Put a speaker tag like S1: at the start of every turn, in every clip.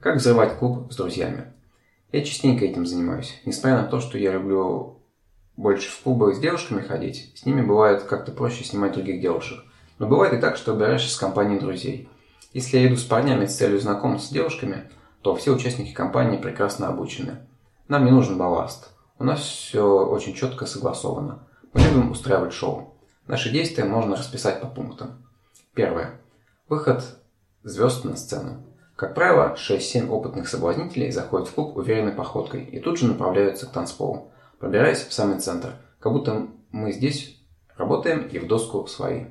S1: Как взрывать клуб с друзьями? Я частенько этим занимаюсь. Несмотря на то, что я люблю больше в клубы с девушками ходить, с ними бывает как-то проще снимать других девушек. Но бывает и так, что выбираешь из компании друзей. Если я иду с парнями с целью знакомства с девушками, то все участники компании прекрасно обучены. Нам не нужен балласт. У нас все очень четко согласовано. Мы любим устраивать шоу. Наши действия можно расписать по пунктам. Первое. Выход звезд на сцену. Как правило, 6-7 опытных соблазнителей заходят в клуб уверенной походкой и тут же направляются к танцполу, пробираясь в самый центр, как будто мы здесь работаем и в доску свои.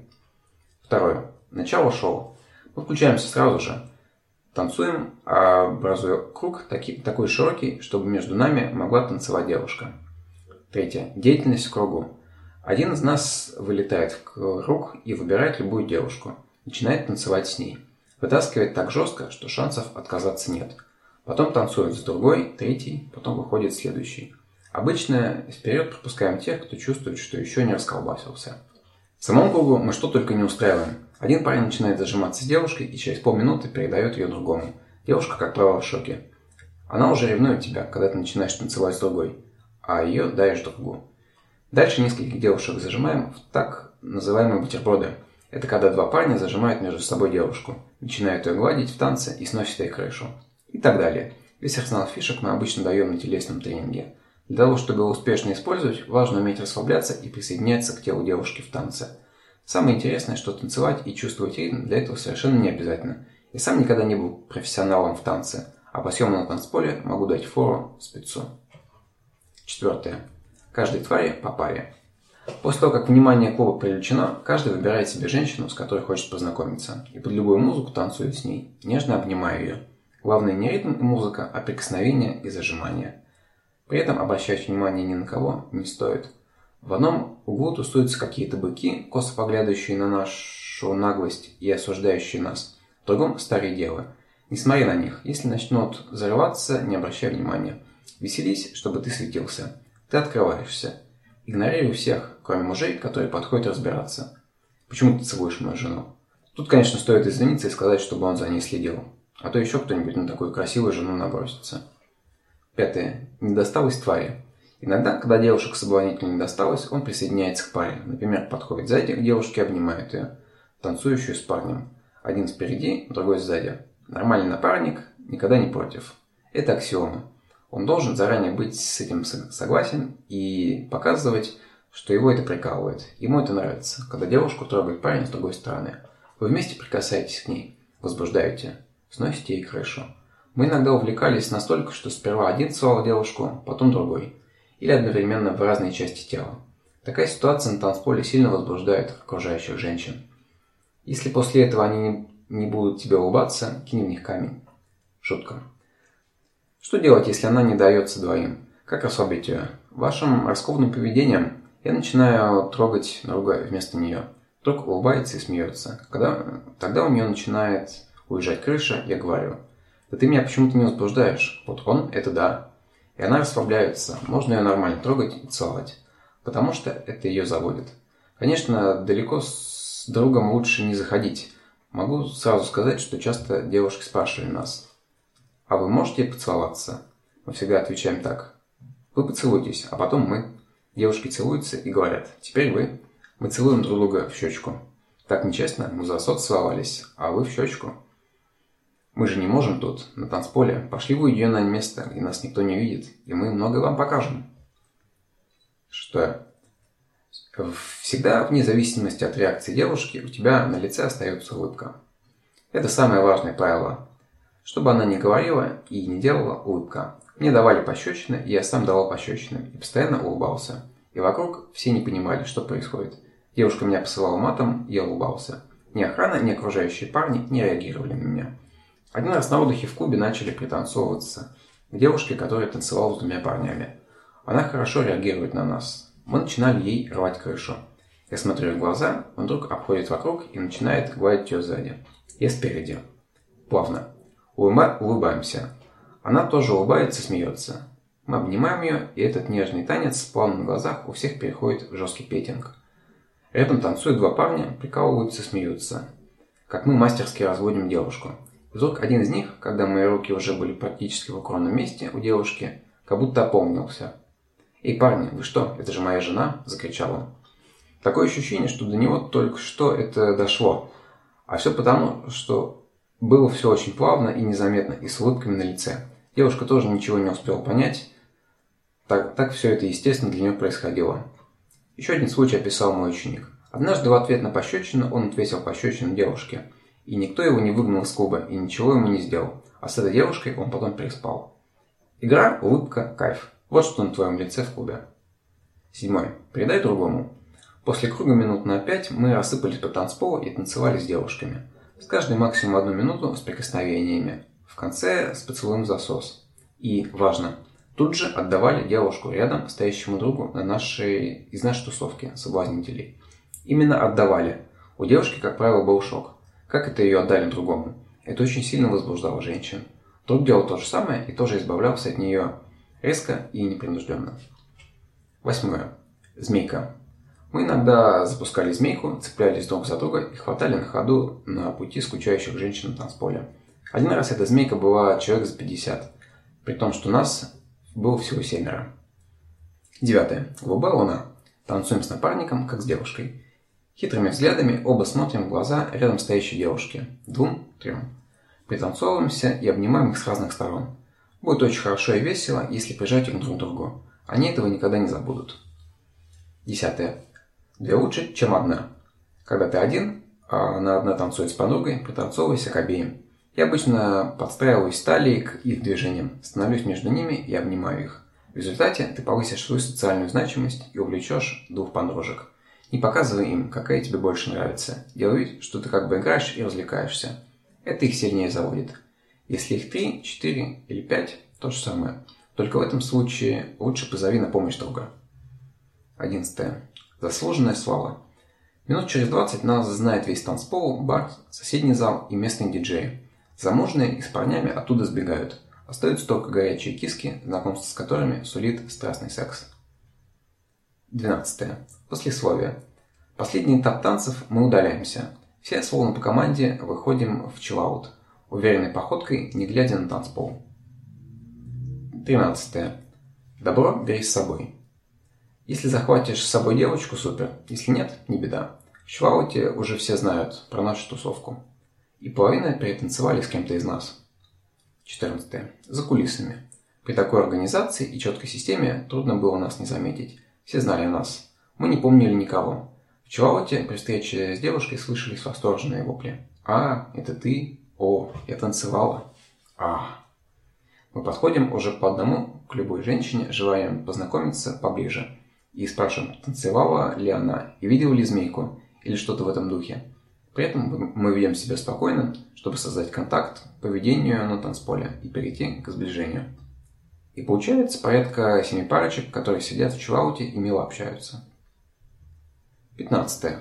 S1: Второе. Начало шоу. Мы включаемся сразу же. Танцуем, образуя круг таки, такой широкий, чтобы между нами могла танцевать девушка. Третье. Деятельность в кругу. Один из нас вылетает в круг и выбирает любую девушку. Начинает танцевать с ней. Вытаскивает так жестко, что шансов отказаться нет. Потом танцует с другой, третий, потом выходит следующий. Обычно вперед пропускаем тех, кто чувствует, что еще не расколбасился. В самом кругу мы что только не устраиваем. Один парень начинает зажиматься с девушкой и через полминуты передает ее другому. Девушка, как правило, в шоке. Она уже ревнует тебя, когда ты начинаешь танцевать с другой, а ее даешь другу. Дальше нескольких девушек зажимаем в так называемые бутерброды – это когда два парня зажимают между собой девушку, начинают ее гладить в танце и сносят ей крышу. И так далее. Весь арсенал фишек мы обычно даем на телесном тренинге. Для того, чтобы его успешно использовать, важно уметь расслабляться и присоединяться к телу девушки в танце. Самое интересное, что танцевать и чувствовать ритм для этого совершенно не обязательно. Я сам никогда не был профессионалом в танце, а по съему на танцполе могу дать фору спецу. Четвертое. Каждой твари по паре. После того, как внимание клуба привлечено, каждый выбирает себе женщину, с которой хочет познакомиться, и под любую музыку танцует с ней, нежно обнимая ее. Главное не ритм и музыка, а прикосновение и зажимание. При этом обращать внимание ни на кого не стоит. В одном углу тусуются какие-то быки, косо поглядывающие на нашу наглость и осуждающие нас. В другом – старые девы. Не смотри на них. Если начнут зарываться, не обращай внимания. Веселись, чтобы ты светился. Ты открываешься. Игнорируй всех, кроме мужей, которые подходят разбираться. Почему ты целуешь мою жену? Тут, конечно, стоит извиниться и сказать, чтобы он за ней следил. А то еще кто-нибудь на такую красивую жену набросится. Пятое. Не досталось твари. Иногда, когда девушек соблазнителю не досталось, он присоединяется к паре. Например, подходит сзади к девушке и обнимает ее, танцующую с парнем. Один спереди, другой сзади. Нормальный напарник никогда не против. Это аксиома. Он должен заранее быть с этим согласен и показывать, что его это прикалывает. Ему это нравится, когда девушку трогает парень с другой стороны. Вы вместе прикасаетесь к ней, возбуждаете, сносите ей крышу. Мы иногда увлекались настолько, что сперва один целовал девушку, потом другой. Или одновременно в разные части тела. Такая ситуация на танцполе сильно возбуждает окружающих женщин. Если после этого они не будут тебе улыбаться, кинь в них камень. Шутка. Что делать, если она не дается двоим? Как ослабить ее? Вашим раскованным поведением я начинаю трогать друга вместо нее. Друг улыбается и смеется. Когда, тогда у нее начинает уезжать крыша, я говорю, да ты меня почему-то не возбуждаешь. Вот он, это да. И она расслабляется. Можно ее нормально трогать и целовать. Потому что это ее заводит. Конечно, далеко с другом лучше не заходить. Могу сразу сказать, что часто девушки спрашивали нас – а вы можете поцеловаться? Мы всегда отвечаем так. Вы поцелуйтесь, а потом мы. Девушки целуются и говорят, теперь вы. Мы целуем друг друга в щечку. Так нечестно, мы за сот целовались, а вы в щечку. Мы же не можем тут, на танцполе. Пошли в уединенное место, где нас никто не видит, и мы многое вам покажем. Что? Всегда, вне зависимости от реакции девушки, у тебя на лице остается улыбка. Это самое важное правило. Что бы она ни говорила и не делала, улыбка. Мне давали пощечины, и я сам давал пощечины, и постоянно улыбался. И вокруг все не понимали, что происходит. Девушка меня посылала матом, я улыбался. Ни охрана, ни окружающие парни не реагировали на меня. Один раз на отдыхе в клубе начали пританцовываться к девушке, которая танцевала с двумя парнями. Она хорошо реагирует на нас. Мы начинали ей рвать крышу. Я смотрю в глаза, он вдруг обходит вокруг и начинает гладить ее сзади. Я спереди. Плавно. Улыба... Улыбаемся. Она тоже улыбается и смеется. Мы обнимаем ее, и этот нежный танец плавно на глазах у всех переходит в жесткий петинг. Рядом танцуют два парня, прикалываются, смеются. Как мы мастерски разводим девушку. вдруг один из них, когда мои руки уже были практически в укромном месте у девушки, как будто опомнился. «Эй, парни, вы что, это же моя жена?» – закричал он. Такое ощущение, что до него только что это дошло. А все потому, что было все очень плавно и незаметно, и с улыбками на лице. Девушка тоже ничего не успела понять. Так, так все это, естественно, для нее происходило. Еще один случай описал мой ученик. Однажды в ответ на пощечину он ответил пощечину девушке. И никто его не выгнал из клуба, и ничего ему не сделал. А с этой девушкой он потом переспал. Игра, улыбка, кайф. Вот что на твоем лице в клубе. Седьмой. Передай другому. После круга минут на пять мы рассыпались по танцполу и танцевали с девушками. С каждой максимум одну минуту с прикосновениями. В конце с поцелуем засос. И, важно, тут же отдавали девушку рядом стоящему другу на нашей, из нашей тусовки соблазнителей. Именно отдавали. У девушки, как правило, был шок. Как это ее отдали другому? Это очень сильно возбуждало женщин. Друг делал то же самое и тоже избавлялся от нее резко и непринужденно. Восьмое. Змейка. Мы иногда запускали змейку, цеплялись друг за друга и хватали на ходу на пути скучающих женщин на танцполе. Один раз эта змейка была человек за 50, при том, что нас было всего семеро. Девятое. Голубая луна. Танцуем с напарником, как с девушкой. Хитрыми взглядами оба смотрим в глаза рядом стоящей девушки. Двум, трем. Пританцовываемся и обнимаем их с разных сторон. Будет очень хорошо и весело, если прижать их друг к другу. Они этого никогда не забудут. Десятое. Две лучше, чем одна. Когда ты один, а она одна танцует с подругой, пританцовывайся к обеим. Я обычно подстраиваюсь талией к их движениям, становлюсь между ними и обнимаю их. В результате ты повысишь свою социальную значимость и увлечешь двух подружек. Не показывай им, какая тебе больше нравится. Делай вид, что ты как бы играешь и развлекаешься. Это их сильнее заводит. Если их три, четыре или пять, то же самое. Только в этом случае лучше позови на помощь друга. Одиннадцатое. Заслуженная слава. Минут через 20 нас знает весь танцпол, бар, соседний зал и местные диджеи. Замужные и с парнями оттуда сбегают. Остаются только горячие киски, знакомство с которыми сулит страстный секс. 12. Послесловие. Последний этап танцев мы удаляемся. Все, словно по команде, выходим в чиллаут, уверенной походкой, не глядя на танцпол. 13. Добро бери с собой. Если захватишь с собой девочку, супер. Если нет, не беда. В Чвауте уже все знают про нашу тусовку. И половина перетанцевали с кем-то из нас. 14. За кулисами. При такой организации и четкой системе трудно было нас не заметить. Все знали о нас. Мы не помнили никого. В Чилауте при встрече с девушкой слышались восторженные вопли. «А, это ты? О, я танцевала!» «А!» Мы подходим уже по одному к любой женщине, желаем познакомиться поближе и спрашиваем, танцевала ли она и видела ли змейку или что-то в этом духе. При этом мы ведем себя спокойно, чтобы создать контакт по ведению на танцполе и перейти к сближению. И получается порядка семи парочек, которые сидят в чилауте и мило общаются. 15.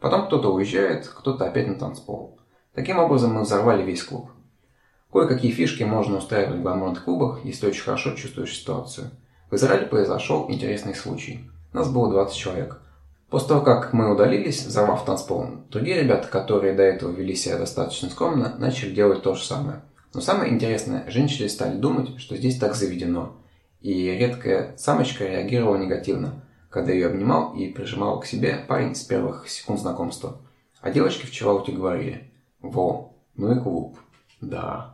S1: Потом кто-то уезжает, кто-то опять на танцпол. Таким образом мы взорвали весь клуб. Кое-какие фишки можно устраивать в гламурных клубах, если очень хорошо чувствуешь ситуацию – в Израиле произошел интересный случай. Нас было 20 человек. После того, как мы удалились, взорвав танцпол, другие ребята, которые до этого вели себя достаточно скромно, начали делать то же самое. Но самое интересное, женщины стали думать, что здесь так заведено. И редкая самочка реагировала негативно, когда ее обнимал и прижимал к себе парень с первых секунд знакомства. А девочки вчера у говорили «Во, ну и клуб, да».